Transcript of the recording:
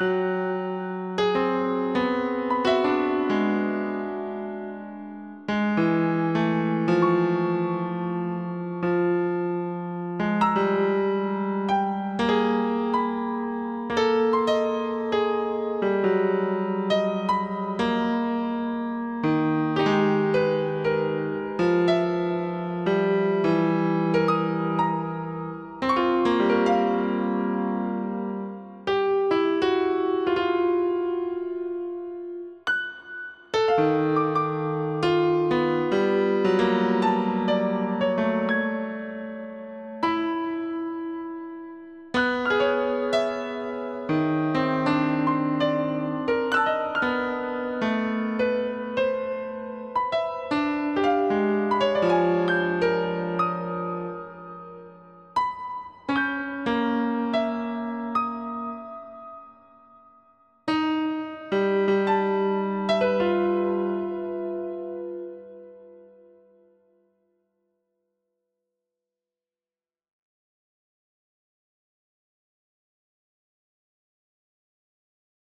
Música